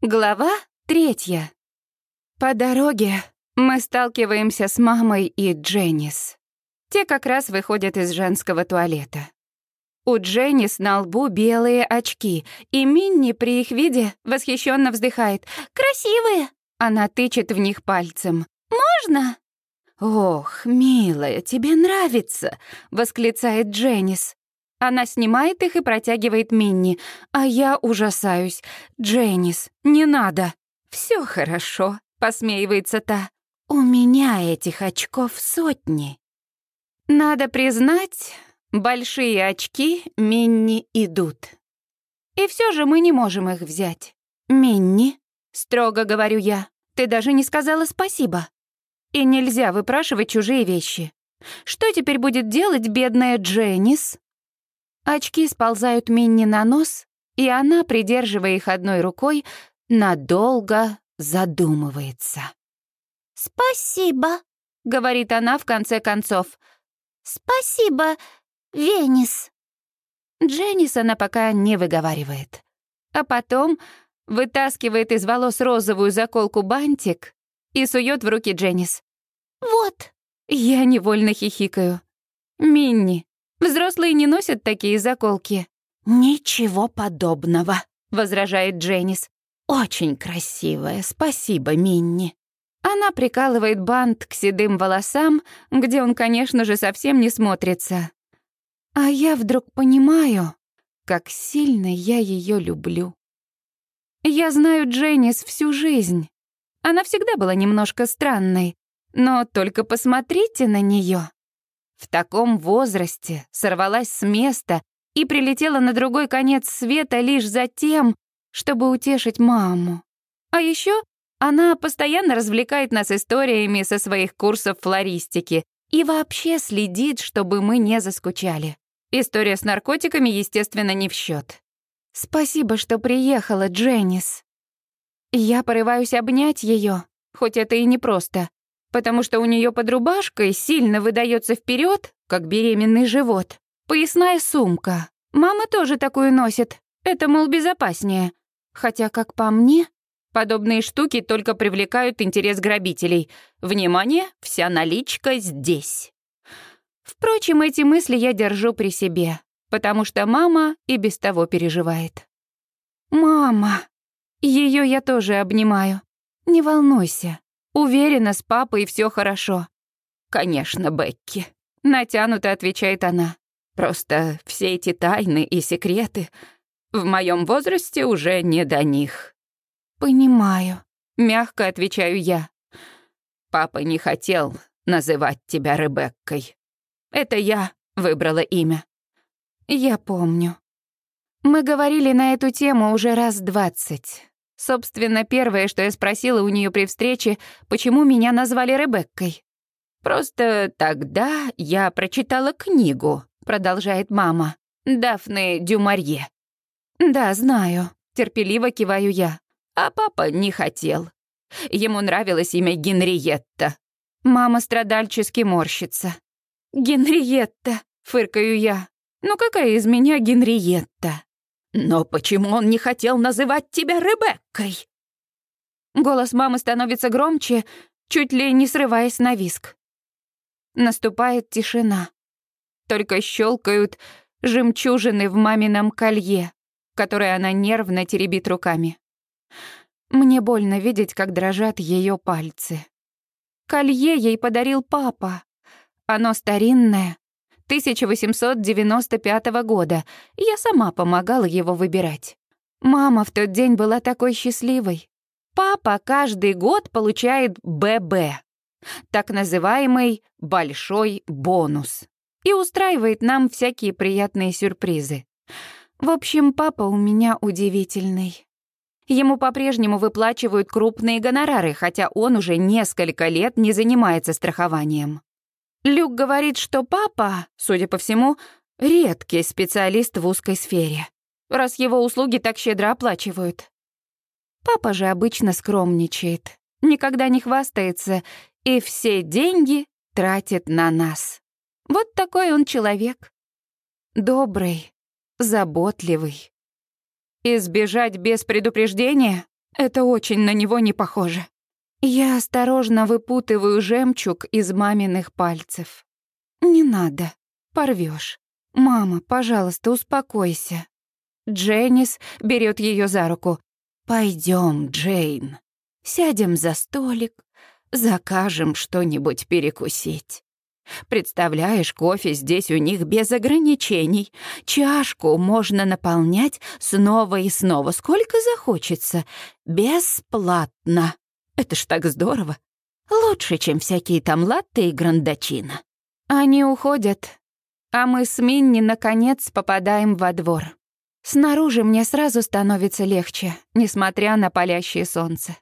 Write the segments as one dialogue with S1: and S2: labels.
S1: Глава третья. По дороге мы сталкиваемся с мамой и Дженнис. Те как раз выходят из женского туалета. У Дженнис на лбу белые очки, и Минни при их виде восхищенно вздыхает. «Красивые!» Она тычет в них пальцем. «Можно?» «Ох, милая, тебе нравится!» — восклицает Дженнис. Она снимает их и протягивает Минни, а я ужасаюсь. «Дженнис, не надо!» «Всё хорошо», — посмеивается та. «У меня этих очков сотни». Надо признать, большие очки Минни идут. И всё же мы не можем их взять. «Минни», — строго говорю я, — «ты даже не сказала спасибо». И нельзя выпрашивать чужие вещи. Что теперь будет делать бедная Дженнис? Очки сползают Минни на нос, и она, придерживая их одной рукой, надолго задумывается.
S2: «Спасибо», —
S1: говорит она в конце концов.
S2: «Спасибо, Венис».
S1: Дженнис она пока не выговаривает. А потом вытаскивает из волос розовую заколку-бантик и сует в руки Дженнис.
S2: «Вот».
S1: Я невольно хихикаю. «Минни, Взрослые не носят такие заколки».
S2: «Ничего подобного», —
S1: возражает Дженнис.
S2: «Очень красивая, спасибо, Минни».
S1: Она прикалывает бант к седым волосам, где он, конечно же, совсем не смотрится. А я вдруг понимаю, как сильно я ее люблю. Я знаю Дженнис всю жизнь. Она всегда была немножко странной, но только посмотрите на нее. В таком возрасте сорвалась с места и прилетела на другой конец света лишь за тем, чтобы утешить маму. А еще она постоянно развлекает нас историями со своих курсов флористики и вообще следит, чтобы мы не заскучали. История с наркотиками, естественно, не в счет. Спасибо, что приехала, Дженнис. Я порываюсь обнять ее, хоть это и непросто потому что у нее под рубашкой сильно выдается вперед, как беременный живот, поясная сумка. Мама тоже такую носит. Это, мол, безопаснее. Хотя, как по мне, подобные штуки только привлекают интерес грабителей. Внимание, вся наличка здесь. Впрочем, эти мысли я держу при себе, потому что мама и без того переживает. «Мама!» Ее я тоже обнимаю. Не волнуйся, Уверена, с папой все хорошо. Конечно, Бекки. Натянуто отвечает она. Просто все эти тайны и секреты в моем возрасте уже не до них. Понимаю. Мягко отвечаю я. Папа не хотел называть тебя Ребеккой. Это я выбрала имя. Я помню. Мы говорили на эту тему уже раз двадцать. Собственно, первое, что я спросила у нее при встрече, почему меня назвали Ребеккой. «Просто тогда я прочитала книгу», — продолжает мама, «Дафны Дюмарье». «Да, знаю», — терпеливо киваю я. А папа не хотел. Ему нравилось имя Генриетта. Мама страдальчески морщится. «Генриетта», — фыркаю я. «Ну какая из меня Генриетта?» «Но почему он не хотел называть тебя Ребеккой?» Голос мамы становится громче, чуть ли не срываясь на виск. Наступает тишина. Только щелкают жемчужины в мамином колье, которое она нервно теребит руками. Мне больно видеть, как дрожат ее пальцы. Колье ей подарил папа. Оно старинное, 1895 года. Я сама помогала его выбирать. Мама в тот день была такой счастливой. Папа каждый год получает ББ, так называемый «большой бонус», и устраивает нам всякие приятные сюрпризы. В общем, папа у меня удивительный. Ему по-прежнему выплачивают крупные гонорары, хотя он уже несколько лет не занимается страхованием. Люк говорит, что папа, судя по всему, редкий специалист в узкой сфере, раз его услуги так щедро оплачивают. Папа же обычно скромничает, никогда не хвастается и все деньги тратит на нас. Вот такой он человек. Добрый, заботливый. Избежать без предупреждения — Это очень на него не похоже. Я осторожно выпутываю жемчуг из маминых пальцев. «Не надо, порвешь. Мама, пожалуйста, успокойся». Дженнис берет ее за руку. Пойдем, Джейн. Сядем за столик, закажем что-нибудь перекусить. Представляешь, кофе здесь у них без ограничений. Чашку можно наполнять снова и снова, сколько захочется. Бесплатно. Это ж так здорово. Лучше, чем всякие там латте и грандачино. Они уходят, а мы с Минни, наконец, попадаем во двор. Снаружи мне сразу становится легче, несмотря на палящее солнце.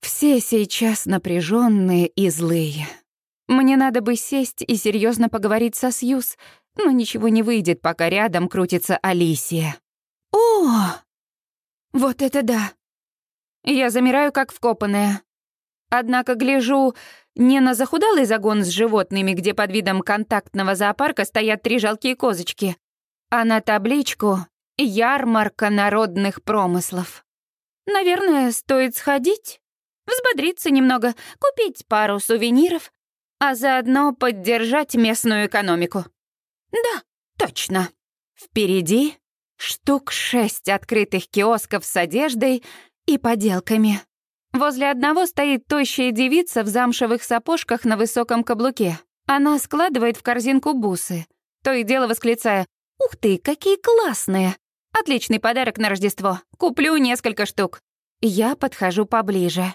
S1: Все сейчас напряженные и злые. Мне надо бы сесть и серьезно поговорить со Сьюз, но ничего не выйдет, пока рядом крутится Алисия. О! Вот это да! Я замираю, как вкопанная. Однако гляжу не на захудалый загон с животными, где под видом контактного зоопарка стоят три жалкие козочки, а на табличку «Ярмарка народных промыслов». Наверное, стоит сходить, взбодриться немного, купить пару сувениров, а заодно поддержать местную экономику. Да, точно. Впереди штук шесть открытых киосков с одеждой и поделками. Возле одного стоит тощая девица в замшевых сапожках на высоком каблуке. Она складывает в корзинку бусы, то и дело восклицая «Ух ты, какие классные! Отличный подарок на Рождество. Куплю несколько штук». Я подхожу поближе.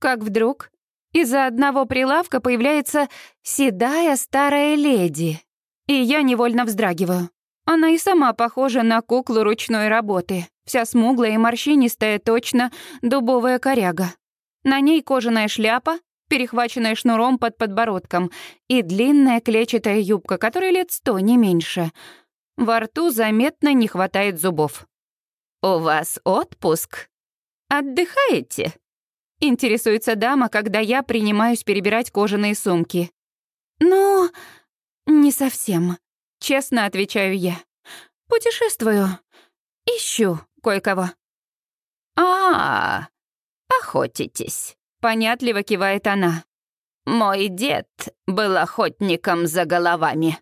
S1: Как вдруг из-за одного прилавка появляется седая старая леди, и я невольно вздрагиваю. Она и сама похожа на куклу ручной работы. Вся смуглая и морщинистая, точно дубовая коряга. На ней кожаная шляпа, перехваченная шнуром под подбородком, и длинная клетчатая юбка, которой лет сто, не меньше. Во рту заметно не хватает зубов. «У вас отпуск? Отдыхаете?» Интересуется дама, когда я принимаюсь перебирать кожаные сумки. «Ну, не совсем», — честно отвечаю я. «Путешествую. Ищу кое-кого». «А, -а охотитесь», — понятливо кивает она. «Мой дед был охотником за головами».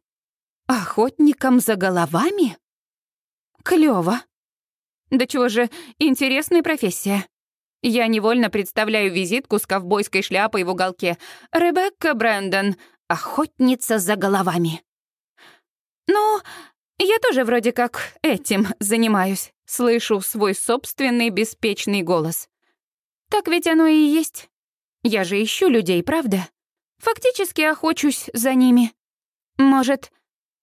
S1: «Охотником за головами?» Клёво. Да чего же, интересная профессия. Я невольно представляю визитку с ковбойской шляпой в уголке. «Ребекка Брэндон, охотница за головами». «Ну, я тоже вроде как этим занимаюсь», — слышу свой собственный беспечный голос. «Так ведь оно и есть. Я же ищу людей, правда? Фактически охочусь за ними. Может,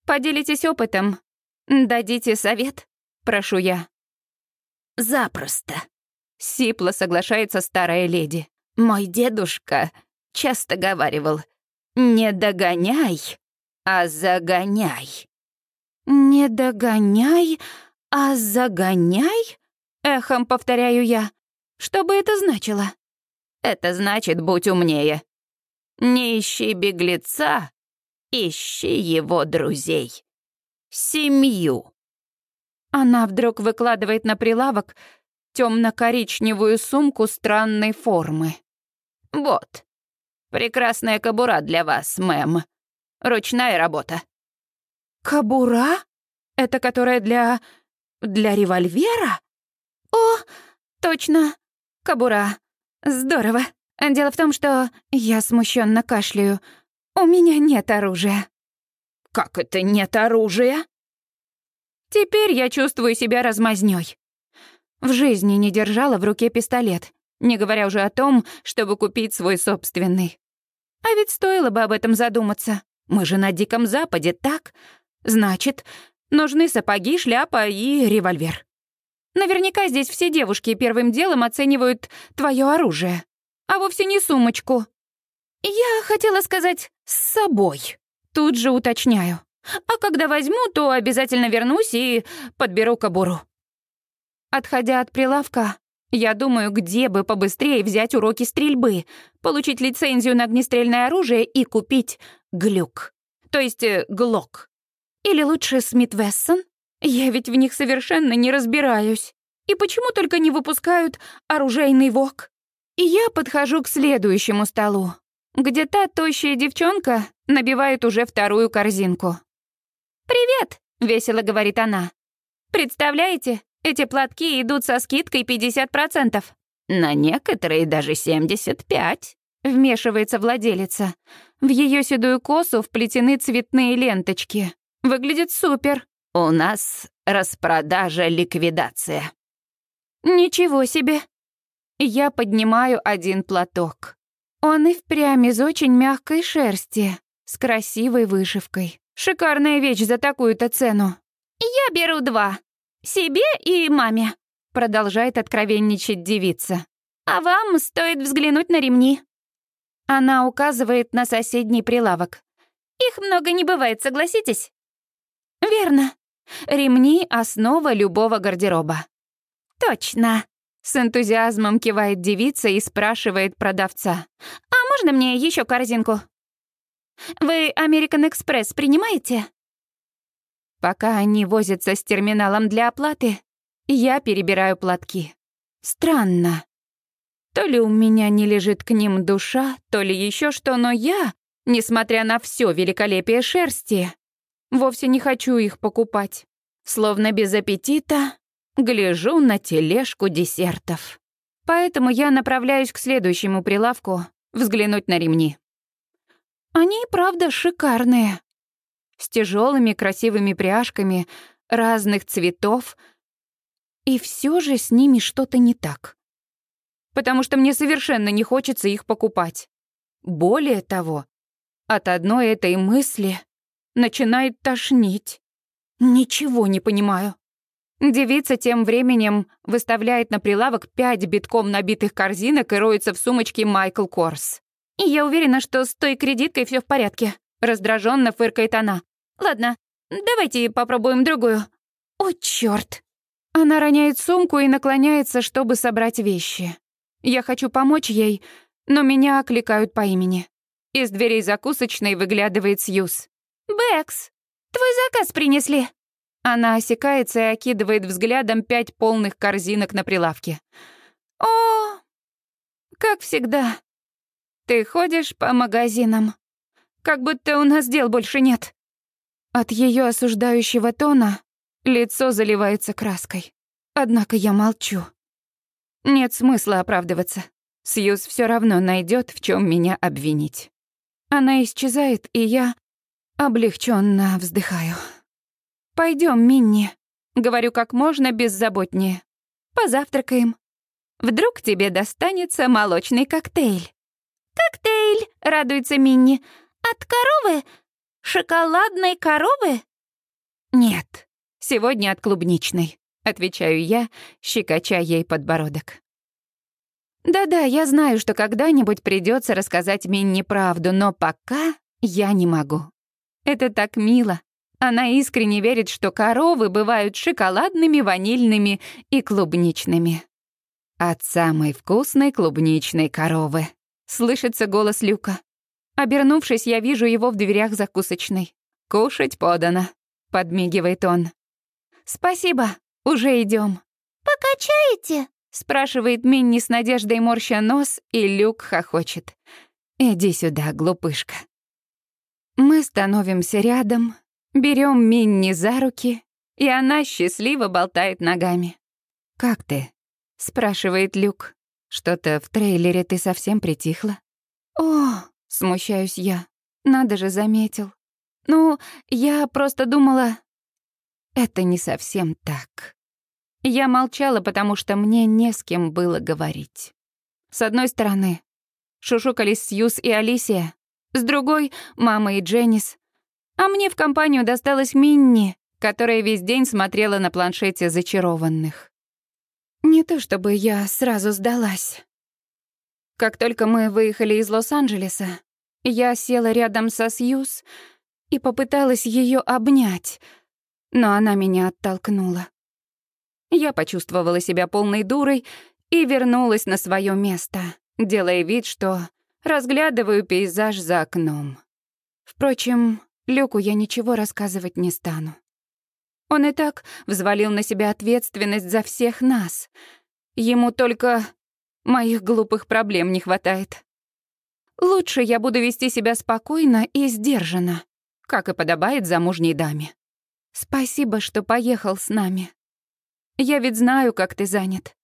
S1: поделитесь опытом? Дадите совет?» — прошу я. «Запросто», Сипло соглашается старая леди. «Мой дедушка часто говаривал, не догоняй, а загоняй». «Не догоняй, а загоняй?» — эхом повторяю я. «Что бы это значило?» «Это значит, будь умнее. Не ищи беглеца, ищи его друзей. Семью». Она вдруг выкладывает на прилавок темно-коричневую сумку странной формы. «Вот, прекрасная кобура для вас, мэм. Ручная работа». «Кобура? Это которая для... для револьвера?» «О, точно, кобура. Здорово. Дело в том, что я смущенно кашляю. У меня нет оружия». «Как это нет оружия?» Теперь я чувствую себя размазнёй. В жизни не держала в руке пистолет, не говоря уже о том, чтобы купить свой собственный. А ведь стоило бы об этом задуматься. Мы же на Диком Западе, так? Значит, нужны сапоги, шляпа и револьвер. Наверняка здесь все девушки первым делом оценивают твое оружие, а вовсе не сумочку. Я хотела сказать «с собой». Тут же уточняю. А когда возьму, то обязательно вернусь и подберу кобуру. Отходя от прилавка, я думаю, где бы побыстрее взять уроки стрельбы, получить лицензию на огнестрельное оружие и купить глюк. То есть э, глок. Или лучше Смит Вессон? Я ведь в них совершенно не разбираюсь. И почему только не выпускают оружейный вок? И я подхожу к следующему столу, где та тощая девчонка набивает уже вторую корзинку. «Привет!» — весело говорит она. «Представляете, эти платки идут со скидкой 50%.
S2: На некоторые даже 75%.
S1: Вмешивается владелица. В ее седую косу вплетены цветные ленточки. Выглядит супер.
S2: У нас распродажа, ликвидация.
S1: Ничего себе. Я поднимаю один платок. Он и впрямь из очень мягкой шерсти, с красивой вышивкой. Шикарная вещь за такую-то цену. Я беру два. Себе и маме. Продолжает откровенничать девица. А вам стоит взглянуть на ремни. Она указывает на соседний прилавок. Их много не бывает, согласитесь? Верно. Ремни — основа любого гардероба. Точно. С энтузиазмом кивает девица и спрашивает продавца. «А можно мне еще корзинку?» «Вы American Express принимаете?» Пока они возятся с терминалом для оплаты, я перебираю платки. Странно. То ли у меня не лежит к ним душа, то ли еще что, но я, несмотря на все великолепие шерсти, вовсе не хочу их покупать. Словно без аппетита гляжу на тележку десертов. Поэтому я направляюсь к следующему прилавку взглянуть на ремни. Они правда шикарные. С тяжелыми красивыми пряжками разных цветов. И все же с ними что-то не так потому что мне совершенно не хочется их покупать. Более того, от одной этой мысли начинает тошнить. Ничего не понимаю. Девица тем временем выставляет на прилавок пять битком набитых корзинок и роется в сумочке Майкл Корс. И я уверена, что с той кредиткой все в порядке. Раздраженно фыркает она. Ладно, давайте попробуем другую. О, черт! Она роняет сумку и наклоняется, чтобы собрать вещи. Я хочу помочь ей, но меня окликают по имени. Из дверей закусочной выглядывает Сьюз. «Бэкс, твой заказ принесли!» Она осекается и окидывает взглядом пять полных корзинок на прилавке. «О, как всегда. Ты ходишь по магазинам. Как будто у нас дел больше нет». От ее осуждающего тона лицо заливается краской. Однако я молчу. Нет смысла оправдываться. Сьюз все равно найдет, в чем меня обвинить. Она исчезает, и я облегченно вздыхаю. Пойдем, Минни. Говорю как можно беззаботнее. Позавтракаем. Вдруг тебе достанется молочный коктейль. Коктейль, радуется Минни. От коровы? Шоколадной коровы? Нет, сегодня от клубничной. — отвечаю я, щекоча ей подбородок. «Да-да, я знаю, что когда-нибудь придется рассказать Минни правду, но пока я не могу. Это так мило. Она искренне верит, что коровы бывают шоколадными, ванильными и клубничными. От самой вкусной клубничной коровы. Слышится голос Люка. Обернувшись, я вижу его в дверях закусочной. «Кушать подано», — подмигивает он. «Спасибо», уже идем. «Покачаете?» — спрашивает Минни с надеждой морща нос, и Люк хохочет. «Иди сюда, глупышка». Мы становимся рядом, берем Минни за руки, и она счастливо болтает ногами. «Как ты?» — спрашивает Люк. «Что-то в трейлере ты совсем притихла?» «О!» — смущаюсь я. «Надо же, заметил. Ну, я просто думала, это не совсем так. Я молчала, потому что мне не с кем было говорить. С одной стороны, шушукались Сьюз и Алисия, с другой — мама и Дженнис. А мне в компанию досталась Минни, которая весь день смотрела на планшете зачарованных. Не то чтобы я сразу сдалась. Как только мы выехали из Лос-Анджелеса, я села рядом со Сьюз и попыталась ее обнять — но она меня оттолкнула. Я почувствовала себя полной дурой и вернулась на свое место, делая вид, что разглядываю пейзаж за окном. Впрочем, Люку я ничего рассказывать не стану. Он и так взвалил на себя ответственность за всех нас. Ему только моих глупых проблем не хватает. Лучше я буду вести себя спокойно и сдержанно, как и подобает замужней даме. Спасибо, что поехал с нами. Я ведь знаю, как ты занят.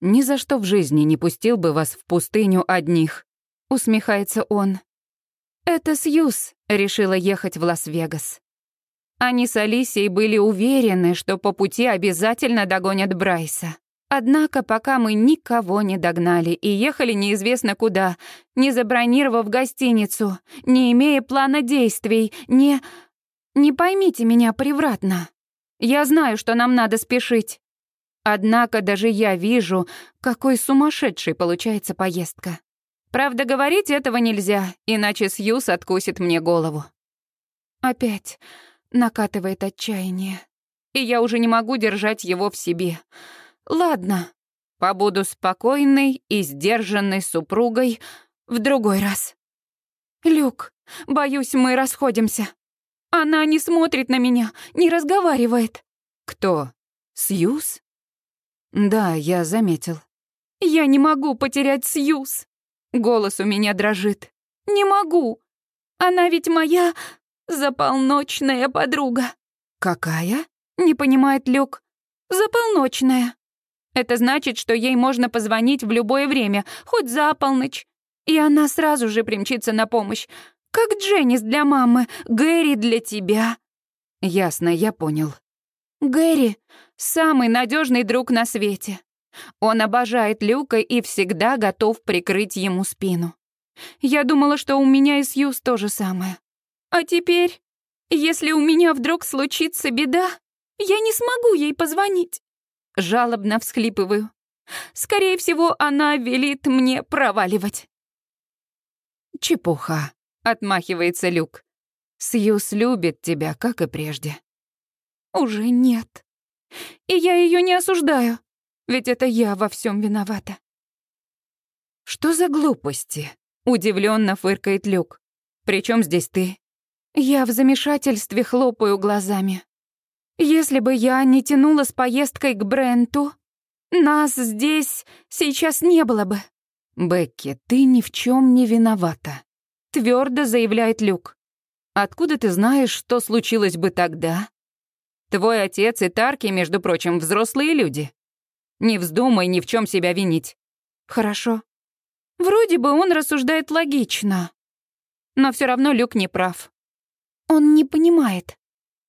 S3: Ни за что в жизни не пустил бы вас в пустыню одних,
S1: усмехается он. Это Сьюз решила ехать в Лас-Вегас. Они с Алисией были уверены, что по пути обязательно догонят Брайса. Однако пока мы никого не догнали и ехали неизвестно куда, не забронировав гостиницу, не имея плана действий, не... Не поймите меня превратно. Я знаю, что нам надо спешить. Однако даже я вижу, какой сумасшедшей получается поездка. Правда, говорить этого нельзя, иначе Сьюз откусит мне голову. Опять накатывает отчаяние, и я уже не могу держать его в себе. Ладно, побуду спокойной и сдержанной супругой в другой раз. Люк, боюсь, мы расходимся. Она не смотрит на меня, не разговаривает.
S3: Кто? Сьюз? Да, я заметил.
S1: Я не могу потерять Сьюз. Голос у меня дрожит. Не могу. Она ведь моя заполночная подруга.
S3: Какая?
S1: Не понимает Люк. Заполночная. Это значит, что ей можно позвонить в любое время, хоть за полночь. И она сразу же примчится на помощь. Как Дженнис для мамы, Гэри для тебя.
S3: Ясно, я понял.
S1: Гэри — самый надежный друг на свете. Он обожает Люка и всегда готов прикрыть ему спину. Я думала, что у меня и с то же самое. А теперь, если у меня вдруг случится беда, я не смогу ей позвонить. Жалобно всхлипываю. Скорее всего, она велит мне проваливать.
S3: «Чепуха», — отмахивается Люк. «Сьюз любит тебя, как и прежде».
S1: «Уже нет. И я ее не осуждаю, ведь это я во всем виновата».
S3: «Что за глупости?» — удивленно фыркает Люк. «Причем здесь ты?»
S1: Я в замешательстве хлопаю глазами. Если бы я не тянула с поездкой к Бренту, нас здесь сейчас не было бы.
S3: Бекки, ты ни в чем не виновата,
S1: твердо заявляет Люк.
S3: Откуда ты знаешь, что случилось бы тогда? Твой отец и Тарки, между прочим, взрослые люди. Не вздумай ни в чем себя винить.
S1: Хорошо. Вроде бы он рассуждает логично. Но все равно Люк не прав. Он не понимает.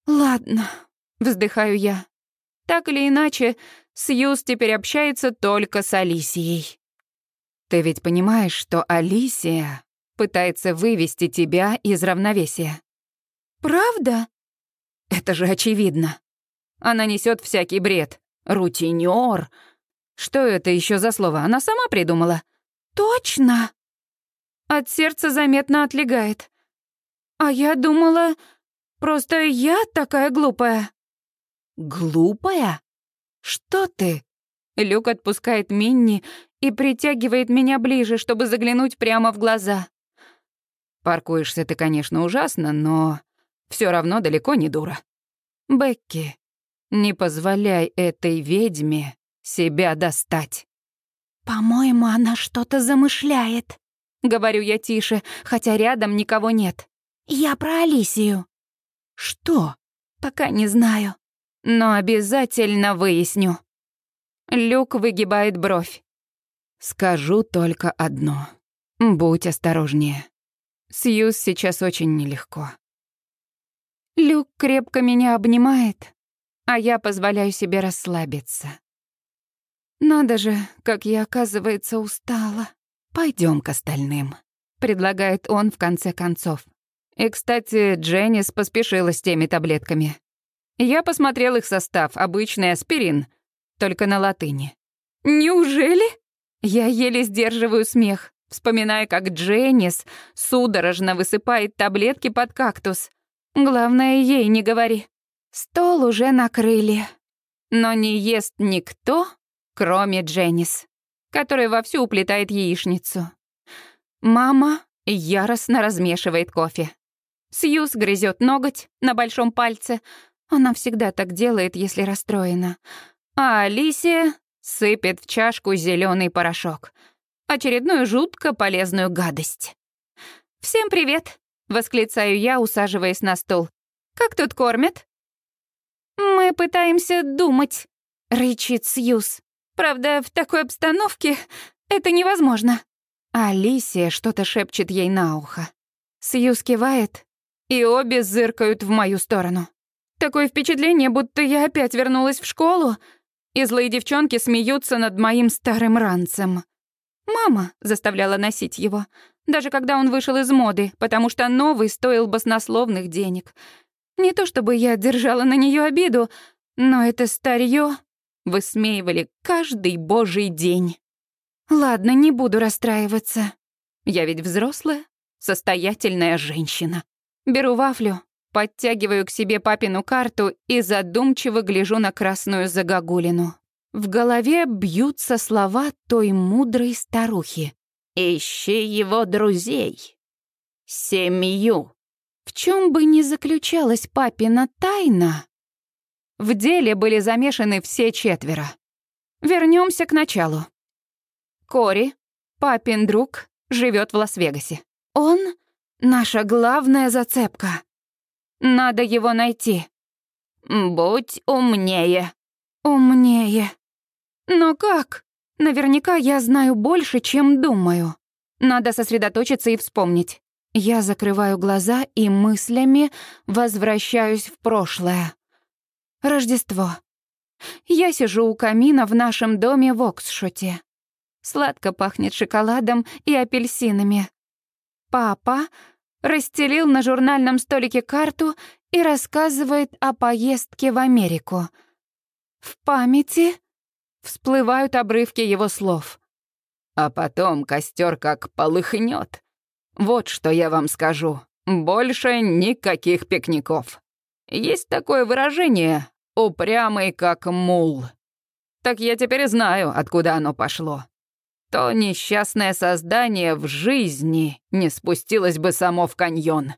S1: Ладно, Вздыхаю я. Так или иначе, Сьюз теперь общается только с Алисией.
S3: Ты ведь понимаешь, что Алисия пытается вывести тебя из равновесия?
S1: Правда?
S3: Это же очевидно. Она несет всякий бред. Рутинер. Что это еще за слово? Она сама придумала.
S1: Точно. От сердца заметно отлегает. А я думала, просто я такая глупая.
S3: «Глупая? Что ты?»
S1: Люк отпускает Минни и притягивает меня ближе, чтобы заглянуть прямо в глаза.
S3: «Паркуешься ты, конечно, ужасно, но все равно далеко не дура. Бекки, не позволяй этой ведьме себя достать».
S1: «По-моему, она что-то замышляет», — говорю я тише, хотя рядом никого нет. «Я про Алисию».
S3: «Что?»
S1: «Пока не знаю но обязательно выясню». Люк выгибает бровь.
S3: «Скажу только одно. Будь осторожнее. Сьюз сейчас очень нелегко».
S1: Люк крепко меня обнимает, а я позволяю себе расслабиться. Надо же, как я, оказывается, устала.
S3: Пойдем к остальным», — предлагает он в конце концов. И, кстати, Дженнис поспешила с теми таблетками. Я посмотрел их состав, обычный аспирин, только на латыни.
S1: «Неужели?» Я еле сдерживаю смех, вспоминая, как Дженнис судорожно высыпает таблетки под кактус. Главное, ей не говори. Стол уже накрыли. Но не ест никто, кроме Дженнис, которая вовсю уплетает яичницу. Мама яростно размешивает кофе. Сьюз грызет ноготь на большом пальце, Она всегда так делает, если расстроена. А Алисия сыпет в чашку зеленый порошок. Очередную жутко полезную гадость. «Всем привет!» — восклицаю я, усаживаясь на стул. «Как тут кормят?» «Мы пытаемся думать», — рычит Сьюз. «Правда, в такой обстановке это невозможно». Алисия что-то шепчет ей на ухо. Сьюз кивает, и обе зыркают в мою сторону. Такое впечатление, будто я опять вернулась в школу, и злые девчонки смеются над моим старым ранцем. Мама заставляла носить его, даже когда он вышел из моды, потому что новый стоил баснословных денег. Не то чтобы я держала на нее обиду, но это старье высмеивали каждый божий день. Ладно, не буду расстраиваться. Я ведь взрослая, состоятельная женщина. Беру вафлю, подтягиваю к себе папину карту и задумчиво гляжу на красную загогулину. В голове бьются слова той мудрой старухи.
S2: «Ищи его друзей. Семью».
S1: В чем бы ни заключалась папина тайна, в деле были замешаны все четверо. Вернемся к началу. Кори, папин друг, живет в Лас-Вегасе. Он — наша главная зацепка. Надо его найти.
S2: Будь умнее.
S1: Умнее. Но как? Наверняка я знаю больше, чем думаю. Надо сосредоточиться и вспомнить. Я закрываю глаза и мыслями возвращаюсь в прошлое. Рождество. Я сижу у камина в нашем доме в Оксшоте. Сладко пахнет шоколадом и апельсинами. Папа расстелил на журнальном столике карту и рассказывает о поездке в Америку. В памяти всплывают обрывки его слов.
S3: А потом костер как полыхнет. Вот что я вам скажу. Больше никаких пикников. Есть такое выражение «упрямый как мул». Так я теперь знаю, откуда оно пошло. То несчастное создание в жизни не спустилось бы само в каньон.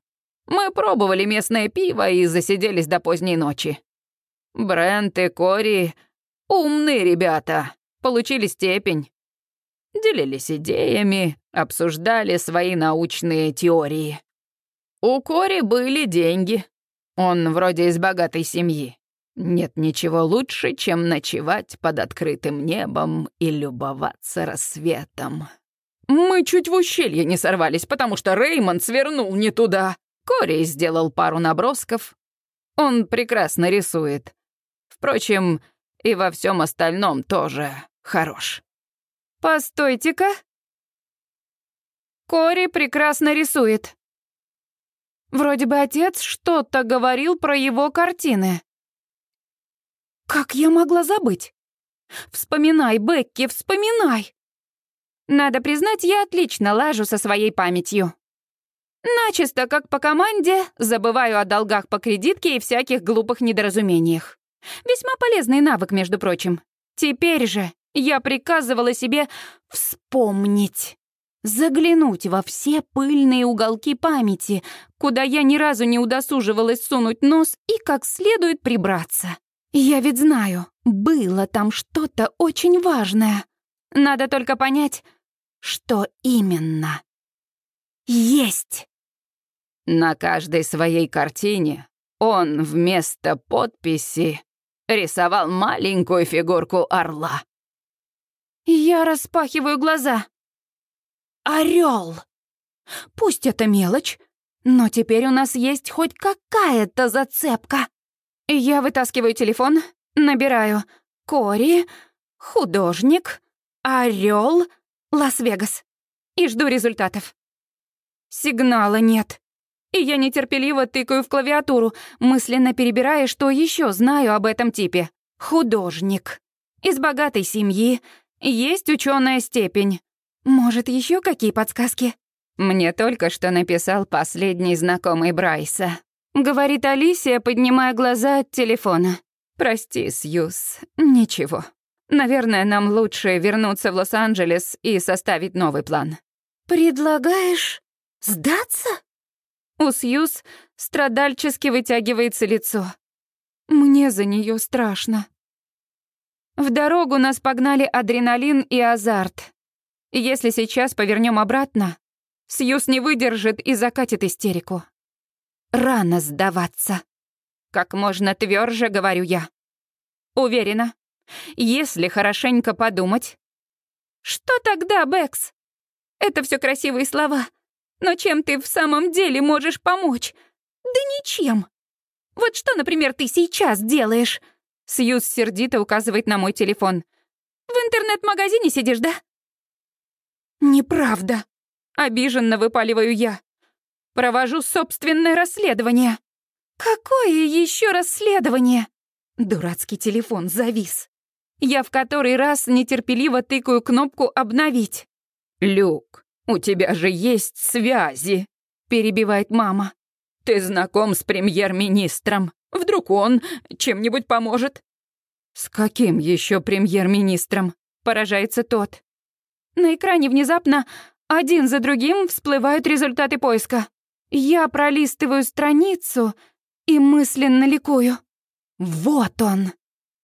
S3: Мы пробовали местное пиво и засиделись до поздней ночи. Брент и Кори — умные ребята, получили степень. Делились идеями, обсуждали свои научные теории. У Кори были деньги. Он вроде из богатой семьи. Нет ничего лучше, чем ночевать под открытым небом и любоваться рассветом. Мы чуть в ущелье не сорвались, потому что Реймонд свернул не туда. Кори сделал пару набросков. Он прекрасно рисует. Впрочем, и во всем остальном тоже хорош.
S1: Постойте-ка. Кори прекрасно рисует. Вроде бы отец что-то говорил про его картины. Как я могла забыть? Вспоминай, Бекки, вспоминай. Надо признать, я отлично лажу со своей памятью. Начисто, как по команде, забываю о долгах по кредитке и всяких глупых недоразумениях. Весьма полезный навык, между прочим. Теперь же я приказывала себе вспомнить. Заглянуть во все пыльные уголки памяти, куда я ни разу не удосуживалась сунуть нос и как следует прибраться. Я ведь знаю, было там что-то очень важное. Надо только понять, что именно. Есть!
S3: На каждой своей картине он вместо подписи рисовал маленькую фигурку орла.
S1: Я распахиваю глаза. Орел. Пусть это мелочь, но теперь у нас есть хоть какая-то зацепка. Я вытаскиваю телефон, набираю Кори, художник, орел, Лас-Вегас и жду результатов. Сигнала нет. И я нетерпеливо тыкаю в клавиатуру, мысленно перебирая, что еще знаю об этом типе. Художник. Из богатой семьи, есть ученая степень. Может, еще какие подсказки? Мне только что написал последний знакомый Брайса. Говорит Алисия, поднимая глаза от телефона. Прости, Сьюз, ничего. Наверное, нам лучше вернуться в Лос-Анджелес и составить новый план. Предлагаешь сдаться? У Сьюз страдальчески вытягивается лицо. Мне за нее страшно. В дорогу нас погнали адреналин и азарт. Если сейчас повернем обратно, Сьюз не выдержит и закатит истерику. Рано сдаваться. Как можно тверже говорю я. Уверена, если хорошенько подумать... Что тогда, Бэкс? Это все красивые слова. Но чем ты в самом деле можешь помочь? Да ничем. Вот что, например, ты сейчас делаешь? Сьюз сердито указывает на мой телефон. В интернет-магазине сидишь, да? Неправда. Обиженно выпаливаю я. Провожу собственное расследование. Какое еще расследование? Дурацкий телефон завис. Я в который раз нетерпеливо тыкаю кнопку «Обновить».
S3: «Люк, у тебя же есть связи», — перебивает мама. «Ты знаком с премьер-министром. Вдруг он чем-нибудь поможет?» «С каким еще премьер-министром?» — поражается тот.
S1: На экране внезапно один за другим всплывают результаты поиска. Я пролистываю страницу и мысленно ликую. Вот он,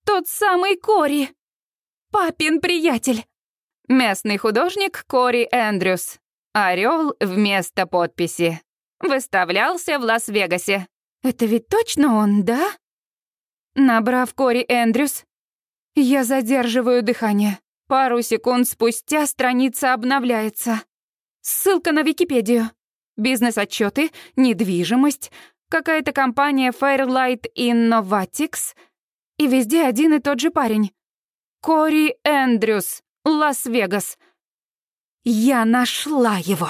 S1: тот самый Кори, папин приятель. Местный художник Кори Эндрюс. Орел вместо подписи. Выставлялся в Лас-Вегасе. Это ведь точно он, да? Набрав Кори Эндрюс, я задерживаю дыхание. Пару секунд спустя страница обновляется. Ссылка на Википедию. Бизнес-отчеты, недвижимость, какая-то компания Fairlight Innovatics. И везде один и тот же парень. Кори Эндрюс. Лас-Вегас. Я нашла его.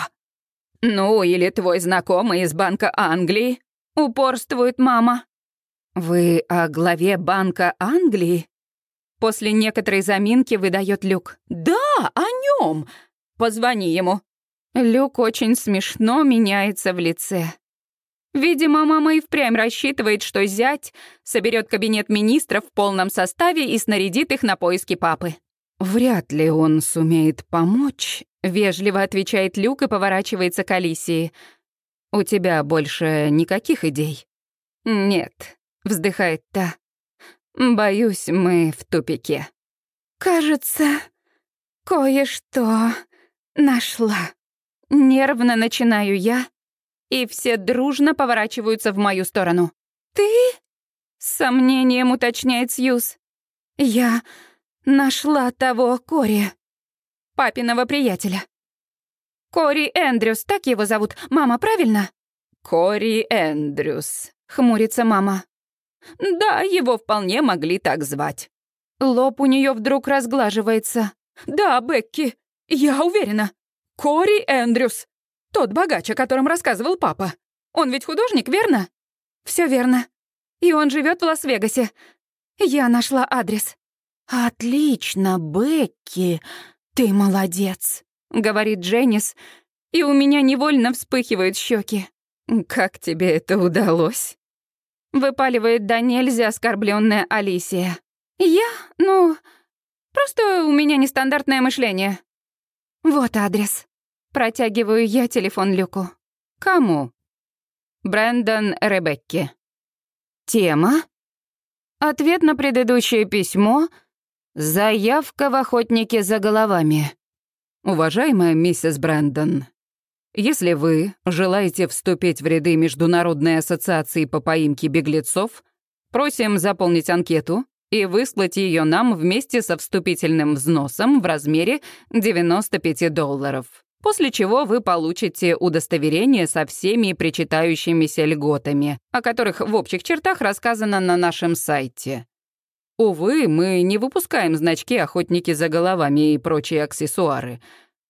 S3: Ну, или твой знакомый из Банка Англии, упорствует мама. Вы о главе Банка Англии? После некоторой заминки выдает Люк. Да, о нем. Позвони ему.
S1: Люк очень смешно меняется в лице. Видимо, мама и впрямь рассчитывает, что зять соберет кабинет министров в полном составе и снарядит их на поиски папы.
S3: «Вряд ли он сумеет помочь», — вежливо отвечает Люк и поворачивается к Алисии. «У тебя больше никаких идей?»
S1: «Нет», — вздыхает та. «Боюсь, мы в тупике». «Кажется, кое-что нашла». Нервно начинаю я, и все дружно поворачиваются в мою сторону. «Ты?» — с сомнением уточняет Сьюз. «Я Нашла того Кори, папиного приятеля. Кори Эндрюс, так его зовут. Мама, правильно?
S3: Кори Эндрюс,
S1: хмурится мама.
S3: Да, его вполне могли так звать.
S1: Лоб у нее вдруг разглаживается. Да, Бекки, я уверена. Кори Эндрюс. Тот богач, о котором рассказывал папа. Он ведь художник, верно? Все верно. И он живет в Лас-Вегасе. Я нашла адрес. «Отлично, Бекки, ты молодец», — говорит Дженнис, и у меня невольно вспыхивают щеки.
S3: «Как тебе это удалось?»
S1: Выпаливает да нельзя оскорбленная Алисия. «Я? Ну, просто у меня нестандартное мышление». «Вот адрес». Протягиваю я телефон Люку.
S3: «Кому?» «Брэндон Ребекки».
S1: «Тема?» Ответ на предыдущее письмо — Заявка в охотнике за головами.
S3: Уважаемая миссис Брэндон, если вы желаете вступить в ряды Международной ассоциации по поимке беглецов, просим заполнить анкету и выслать ее нам вместе со вступительным взносом в размере 95 долларов, после чего вы получите удостоверение со всеми причитающимися льготами, о которых в общих чертах рассказано на нашем сайте. Увы, мы не выпускаем значки «Охотники за головами» и прочие аксессуары.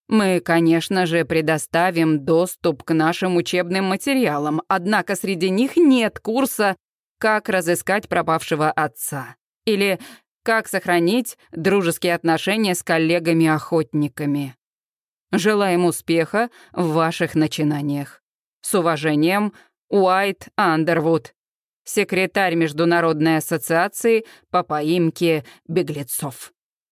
S3: Мы, конечно же, предоставим доступ к нашим учебным материалам, однако среди них нет курса «Как разыскать пропавшего отца» или «Как сохранить дружеские отношения с коллегами-охотниками». Желаем успеха в ваших начинаниях. С уважением, Уайт Андервуд секретарь Международной ассоциации по поимке беглецов.